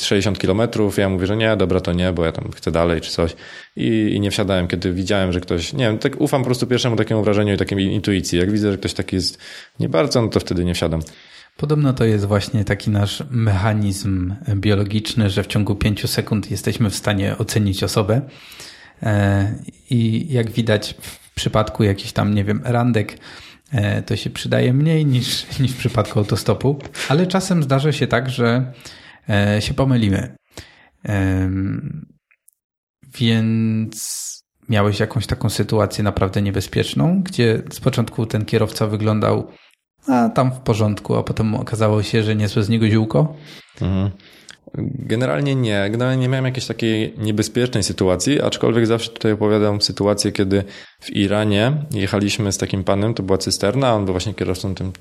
B: 60 kilometrów, ja mówię, że nie, dobra, to nie, bo ja tam chcę dalej czy coś. I, I, nie wsiadałem, kiedy widziałem, że ktoś, nie wiem, tak ufam po prostu pierwszemu takiemu wrażeniu i takiej intuicji. Jak widzę, że ktoś taki jest nie bardzo, no to wtedy nie wsiadam.
A: Podobno to jest właśnie taki nasz mechanizm biologiczny, że w ciągu pięciu sekund jesteśmy w stanie ocenić osobę. E, I jak widać w przypadku jakichś tam, nie wiem, randek, to się przydaje mniej niż, niż w przypadku autostopu, ale czasem zdarza się tak, że E, się pomylimy. Więc miałeś jakąś taką sytuację naprawdę niebezpieczną, gdzie z początku ten kierowca wyglądał a tam w porządku, a potem okazało się, że niezłe z niego ziółko? Mhm.
B: Generalnie nie. Generalnie nie miałem jakiejś takiej niebezpiecznej sytuacji, aczkolwiek zawsze tutaj opowiadam sytuację, kiedy w Iranie jechaliśmy z takim panem, to była cysterna, on był właśnie kierowcą tym,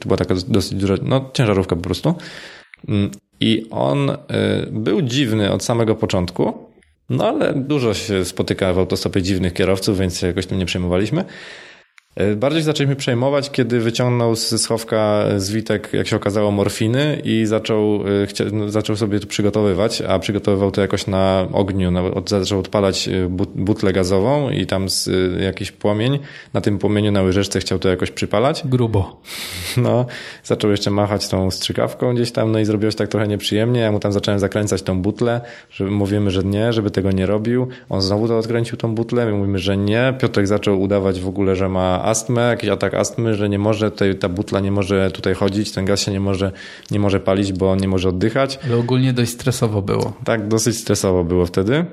B: to była taka dosyć duża, no ciężarówka po prostu. Mm, I on y, był dziwny od samego początku, no ale dużo się spotyka w autostopie dziwnych kierowców, więc jakoś tym nie przejmowaliśmy. E, bardziej zaczęliśmy przejmować, kiedy wyciągnął z schowka zwitek, jak się okazało, morfiny i zaczął, e, no, zaczął sobie to przygotowywać, a przygotowywał to jakoś na ogniu, zaczął odpalać e, butlę gazową i tam z, jakiś płomień, na tym płomieniu na łyżeczce chciał to jakoś przypalać.
A: Grubo.
B: No, zaczął jeszcze machać tą strzykawką gdzieś tam, no i zrobiło się tak trochę nieprzyjemnie, ja mu tam zacząłem zakręcać tą butlę, żeby mówimy, że nie, żeby tego nie robił. On znowu to odkręcił tą butlę, my mówimy, że nie. Piotrek zaczął udawać w ogóle, że ma astmę, jakiś atak astmy, że nie może, tutaj, ta butla nie może tutaj chodzić, ten gaz się nie może, nie może palić, bo nie może oddychać.
A: Ale ogólnie dość stresowo było.
B: Tak, dosyć stresowo było wtedy.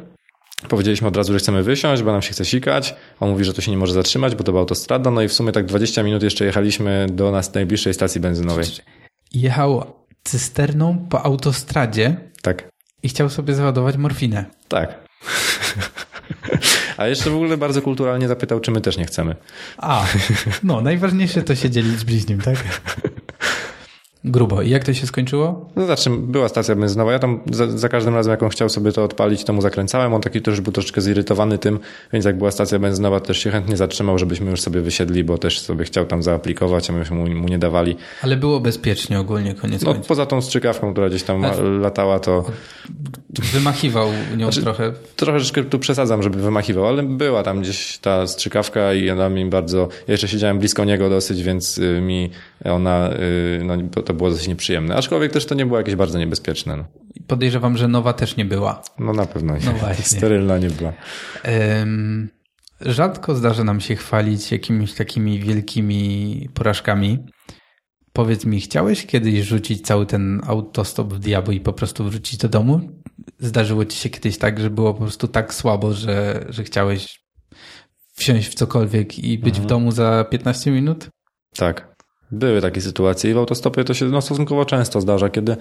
B: Powiedzieliśmy od razu, że chcemy wysiąść, bo nam się chce sikać. On mówi, że to się nie może zatrzymać, bo to była autostrada. No i w sumie tak 20 minut jeszcze jechaliśmy do nas najbliższej stacji benzynowej.
A: Jechał cysterną po autostradzie.
B: Tak.
A: I chciał sobie załadować morfinę.
B: Tak. A jeszcze w ogóle bardzo kulturalnie zapytał, czy my też nie chcemy.
A: A, no najważniejsze to się dzielić z bliźnim, tak? Grubo. I jak to się skończyło?
B: No znaczy, była stacja benzynowa. Ja tam za, za, każdym razem, jak on chciał sobie to odpalić, to mu zakręcałem. On taki też był troszeczkę zirytowany tym, więc jak była stacja benzynowa, też się chętnie zatrzymał, żebyśmy już sobie wysiedli, bo też sobie chciał tam zaaplikować, a myśmy mu, mu nie dawali.
A: Ale było bezpiecznie ogólnie, koniec
B: No, poza tą strzykawką, która gdzieś tam latała, to...
A: Wymachiwał nią znaczy, trochę.
B: Troszeczkę tu przesadzam, żeby wymachiwał, ale była tam gdzieś ta strzykawka i ona mi bardzo... Ja jeszcze siedziałem blisko niego dosyć, więc y, mi ona... Y, no, to było dosyć nieprzyjemne. Aczkolwiek też to nie było jakieś bardzo niebezpieczne. No.
A: Podejrzewam, że nowa też nie była.
B: No na pewno nie. No właśnie. Sterylna nie była. Um,
A: rzadko zdarza nam się chwalić jakimiś takimi wielkimi porażkami. Powiedz mi, chciałeś kiedyś rzucić cały ten autostop w diabły i po prostu wrócić do domu? Zdarzyło ci się kiedyś tak, że było po prostu tak słabo, że, że chciałeś wsiąść w cokolwiek i być mhm. w domu za 15 minut?
B: Tak. Były takie sytuacje i w autostopie to się no, stosunkowo często zdarza, kiedy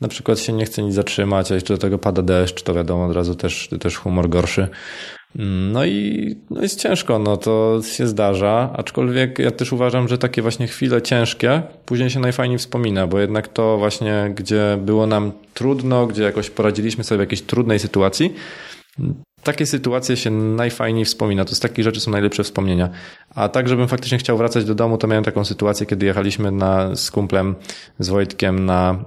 B: na przykład się nie chce nic zatrzymać, a jeszcze do tego pada deszcz, to wiadomo od razu też, też humor gorszy. No i no jest ciężko, no to się zdarza, aczkolwiek ja też uważam, że takie właśnie chwile ciężkie później się najfajniej wspomina, bo jednak to właśnie, gdzie było nam trudno, gdzie jakoś poradziliśmy sobie w jakiejś trudnej sytuacji, takie sytuacje się najfajniej wspomina. To z takich rzeczy są najlepsze wspomnienia. A tak, żebym faktycznie chciał wracać do domu, to miałem taką sytuację, kiedy jechaliśmy na, z kumplem, z Wojtkiem na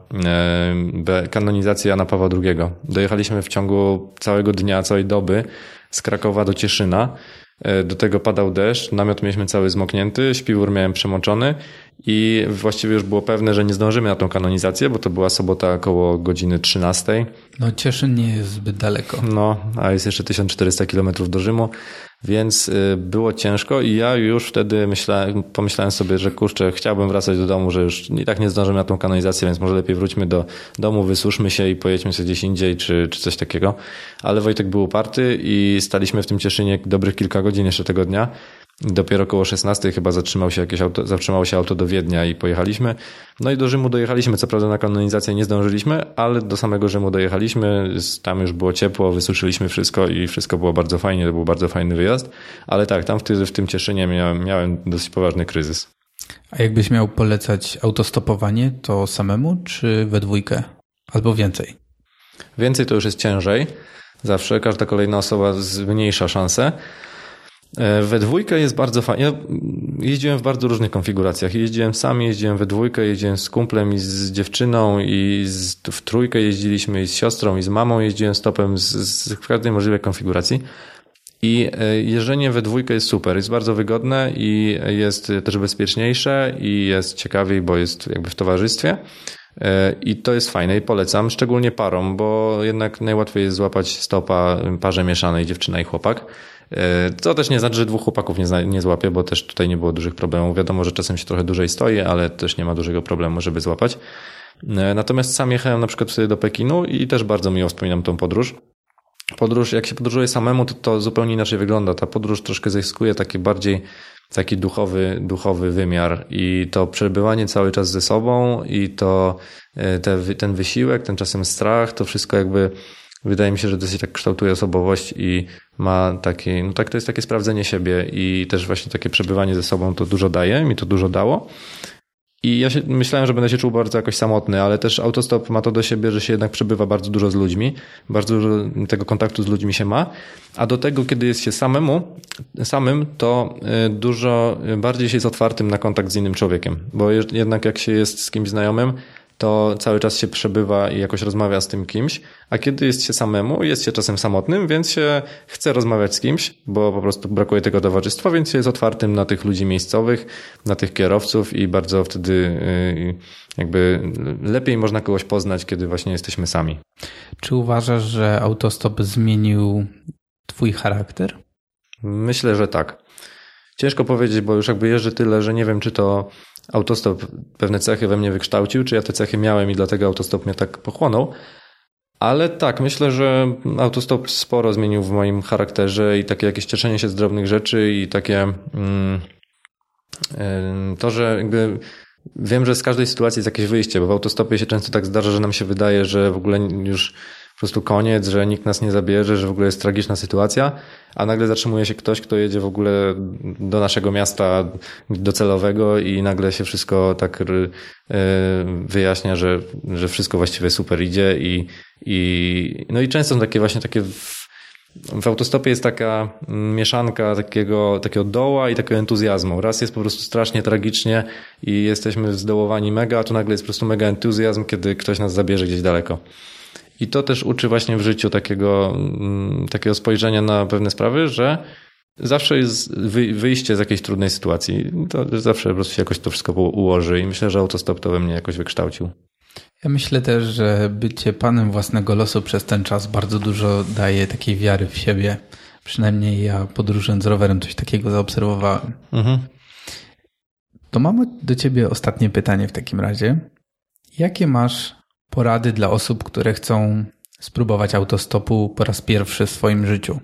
B: e, kanonizację Jana Pawła II. Dojechaliśmy w ciągu całego dnia, całej doby z Krakowa do Cieszyna. E, do tego padał deszcz, namiot mieliśmy cały zmoknięty, śpiwór miałem przemoczony i właściwie już było pewne, że nie zdążymy na tą kanonizację, bo to była sobota około godziny 13.
A: No Cieszyn nie jest zbyt daleko.
B: No, a jest jeszcze 1400 kilometrów do Rzymu, więc y, było ciężko i ja już wtedy myślałem, pomyślałem sobie, że kurczę, chciałbym wracać do domu, że już i tak nie zdążymy na tą kanonizację, więc może lepiej wróćmy do domu, wysuszmy się i pojedźmy sobie gdzieś indziej, czy, czy coś takiego. Ale Wojtek był uparty i staliśmy w tym Cieszynie dobrych kilka godzin jeszcze tego dnia. Dopiero około 16 chyba zatrzymał się jakieś auto, zatrzymało się auto do Wiednia i pojechaliśmy. No i do Rzymu dojechaliśmy. Co prawda na kanonizację nie zdążyliśmy, ale do samego Rzymu dojechaliśmy. Tam już było ciepło, wysuszyliśmy wszystko i wszystko było bardzo fajnie. To był bardzo fajny wyjazd. Ale tak, tam w, ty, w tym Cieszynie miałem, miałem dosyć poważny kryzys.
A: A jakbyś miał polecać autostopowanie, to samemu czy we dwójkę? Albo więcej?
B: Więcej to już jest ciężej. Zawsze każda kolejna osoba zmniejsza szanse. E, we dwójkę jest bardzo fajnie. Ja jeździłem w bardzo różnych konfiguracjach. Jeździłem sam, jeździłem we dwójkę, jeździłem z kumplem i z dziewczyną i z, w trójkę jeździliśmy i z siostrą i z mamą jeździłem stopem z, z w każdej możliwej konfiguracji. I e, jeżdżenie we dwójkę jest super, jest bardzo wygodne i jest też bezpieczniejsze i jest ciekawiej, bo jest jakby w towarzystwie. E, I to jest fajne i polecam, szczególnie parom, bo jednak najłatwiej jest złapać stopa parze mieszanej dziewczyna i chłopak. To e, też nie znaczy, że dwóch chłopaków nie, nie złapie, bo też tutaj nie było dużych problemów. Wiadomo, że czasem się trochę dłużej stoi, ale też nie ma dużego problemu, żeby złapać. E, natomiast sam jechałem na przykład wtedy do Pekinu i też bardzo miło wspominam tą podróż. Podróż, jak się podróżuje samemu, to to zupełnie inaczej wygląda. Ta podróż troszkę zyskuje taki bardziej taki duchowy, duchowy wymiar i to przebywanie cały czas ze sobą i to e, te, ten wysiłek, ten czasem strach, to wszystko jakby wydaje mi się, że dosyć tak kształtuje osobowość i ma takie, no tak, to jest takie sprawdzenie siebie i też właśnie takie przebywanie ze sobą to dużo daje, mi to dużo dało. I ja się, myślałem, że będę się czuł bardzo jakoś samotny, ale też autostop ma to do siebie, że się jednak przebywa bardzo dużo z ludźmi, bardzo dużo tego kontaktu z ludźmi się ma, a do tego, kiedy jest się samemu, samym, to y, dużo bardziej się jest otwartym na kontakt z innym człowiekiem, bo jednak jak się jest z kimś znajomym, to cały czas się przebywa i jakoś rozmawia z tym kimś, a kiedy jest się samemu, jest się czasem samotnym, więc się chce rozmawiać z kimś, bo po prostu brakuje tego towarzystwa, więc się jest otwartym na tych ludzi miejscowych, na tych kierowców i bardzo wtedy y, jakby lepiej można kogoś poznać, kiedy właśnie jesteśmy sami.
A: Czy uważasz, że autostop zmienił twój charakter?
B: Myślę, że tak. Ciężko powiedzieć, bo już jakby jeżdżę tyle, że nie wiem, czy to autostop pewne cechy we mnie wykształcił, czy ja te cechy miałem i dlatego autostop mnie tak pochłonął. Ale tak, myślę, że autostop sporo zmienił w moim charakterze i takie jakieś cieszenie się z drobnych rzeczy i takie mm, to, że jakby wiem, że z każdej sytuacji jest jakieś wyjście, bo w autostopie się często tak zdarza, że nam się wydaje, że w ogóle już prostu koniec, że nikt nas nie zabierze, że w ogóle jest tragiczna sytuacja, a nagle zatrzymuje się ktoś, kto jedzie w ogóle do naszego miasta docelowego i nagle się wszystko tak e, wyjaśnia, że, że wszystko właściwie super idzie i, i no i często takie właśnie takie w, w autostopie jest taka mieszanka takiego, takiego doła i takiego entuzjazmu. Raz jest po prostu strasznie tragicznie i jesteśmy zdołowani mega, a tu nagle jest po prostu mega entuzjazm, kiedy ktoś nas zabierze gdzieś daleko. I to też uczy właśnie w życiu takiego, mm, takiego spojrzenia na pewne sprawy, że zawsze jest wyjście z jakiejś trudnej sytuacji. To zawsze po prostu się jakoś to wszystko ułoży i myślę, że autostop to we mnie jakoś wykształcił.
A: Ja myślę też, że bycie panem własnego losu przez ten czas bardzo dużo daje takiej wiary w siebie. Przynajmniej ja podróżując rowerem coś takiego zaobserwowałem. Mhm. To mam do ciebie ostatnie pytanie w takim razie. Jakie masz porady dla osób, które chcą spróbować autostopu po raz pierwszy w swoim życiu?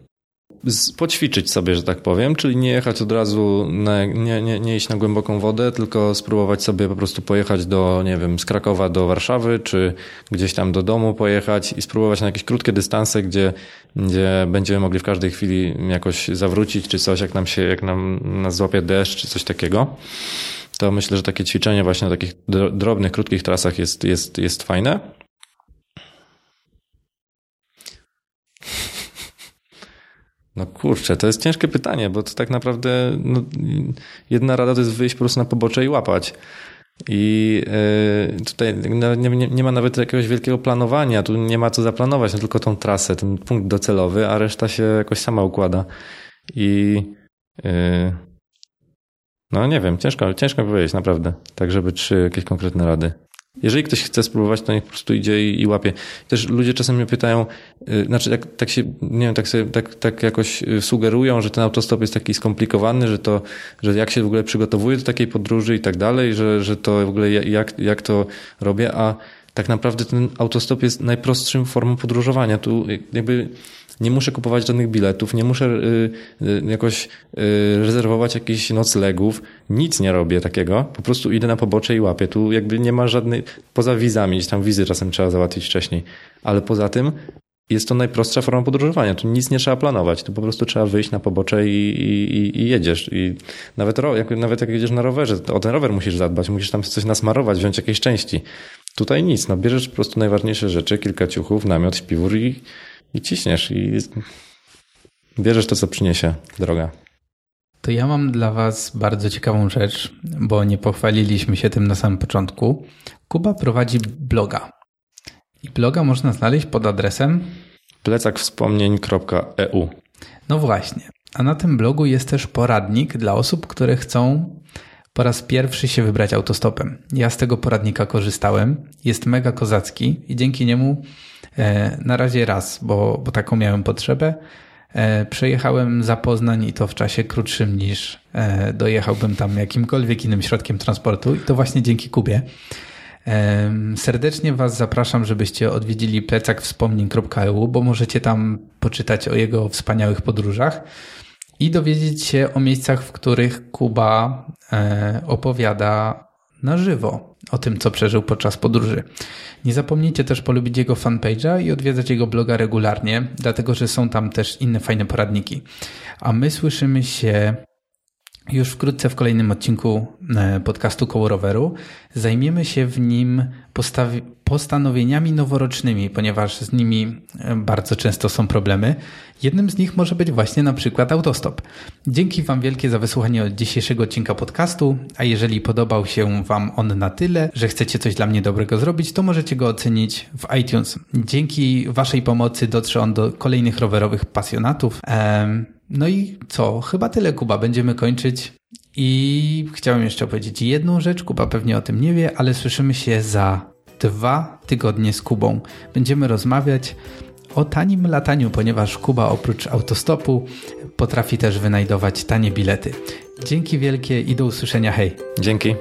B: poćwiczyć sobie, że tak powiem, czyli nie jechać od razu, na, nie, nie, nie iść na głęboką wodę, tylko spróbować sobie po prostu pojechać do, nie wiem, z Krakowa do Warszawy, czy gdzieś tam do domu pojechać i spróbować na jakieś krótkie dystanse, gdzie, gdzie będziemy mogli w każdej chwili jakoś zawrócić, czy coś, jak nam się, jak nam nas złapie deszcz, czy coś takiego to myślę, że takie ćwiczenie właśnie na takich drobnych, krótkich trasach jest, jest, jest fajne. No kurczę, to jest ciężkie pytanie, bo to tak naprawdę no, jedna rada to jest wyjść po prostu na pobocze i łapać. I y, tutaj nie, nie, nie, ma nawet jakiegoś wielkiego planowania, tu nie ma co zaplanować, no tylko tą trasę, ten punkt docelowy, a reszta się jakoś sama układa. I y, no nie wiem, ciężko, ciężko powiedzieć naprawdę, tak żeby trzy jakieś konkretne rady. Jeżeli ktoś chce spróbować, to niech po prostu idzie i, i łapie. Też ludzie czasem mnie pytają, yy, znaczy jak, tak się, nie wiem, tak, sobie, tak, tak jakoś y, sugerują, że ten autostop jest taki skomplikowany, że to, że jak się w ogóle przygotowuje do takiej podróży i tak dalej, że, że to w ogóle jak, jak to robię, a tak naprawdę ten autostop jest najprostszym formą podróżowania. Tu jakby nie muszę kupować żadnych biletów, nie muszę y, y, jakoś y, rezerwować jakichś noclegów, nic nie robię takiego, po prostu idę na pobocze i łapię. Tu jakby nie ma żadnej, poza wizami, gdzieś tam wizy czasem trzeba załatwić wcześniej, ale poza tym jest to najprostsza forma podróżowania. Tu nic nie trzeba planować. Tu po prostu trzeba wyjść na pobocze i, i, i jedziesz. I nawet, jak, nawet jak jedziesz na rowerze, o ten rower musisz zadbać, musisz tam coś nasmarować, wziąć jakieś części. Tutaj nic. No, bierzesz po prostu najważniejsze rzeczy, kilka ciuchów, namiot, śpiwór i, i ciśniesz i bierzesz to, co przyniesie droga.
A: To ja mam dla Was bardzo ciekawą rzecz, bo nie pochwaliliśmy się tym na samym początku. Kuba prowadzi bloga. I bloga można znaleźć pod adresem
B: plecakwspomnień.eu.
A: No właśnie. A na tym blogu jest też poradnik dla osób, które chcą po raz pierwszy się wybrać autostopem. Ja z tego poradnika korzystałem. Jest mega kozacki i dzięki niemu na razie raz, bo, bo taką miałem potrzebę. E, przejechałem za Poznań i to w czasie krótszym niż e, dojechałbym tam jakimkolwiek innym środkiem transportu i to właśnie dzięki Kubie. Serdecznie Was zapraszam, żebyście odwiedzili plecakwspomnień.eu, bo możecie tam poczytać o jego wspaniałych podróżach i dowiedzieć się o miejscach, w których Kuba opowiada na żywo o tym, co przeżył podczas podróży. Nie zapomnijcie też polubić jego fanpage'a i odwiedzać jego bloga regularnie, dlatego że są tam też inne fajne poradniki. A my słyszymy się już wkrótce w kolejnym odcinku e, podcastu Koło Roweru. Zajmiemy się w nim postanowieniami noworocznymi, ponieważ z nimi e, bardzo często są problemy. Jednym z nich może być właśnie na przykład autostop. Dzięki Wam wielkie za wysłuchanie dzisiejszego odcinka podcastu, a jeżeli podobał się Wam on na tyle, że chcecie coś dla mnie dobrego zrobić, to możecie go ocenić w iTunes. Dzięki Waszej pomocy dotrze on do kolejnych rowerowych pasjonatów. No i co? Chyba tyle, Kuba. Będziemy kończyć. I chciałem jeszcze powiedzieć jedną rzecz. Kuba pewnie o tym nie wie, ale słyszymy się za dwa tygodnie z Kubą. Będziemy rozmawiać o tanim lataniu, ponieważ Kuba oprócz autostopu potrafi też wynajdować tanie bilety. Dzięki wielkie i do usłyszenia. Hej.
B: Dzięki.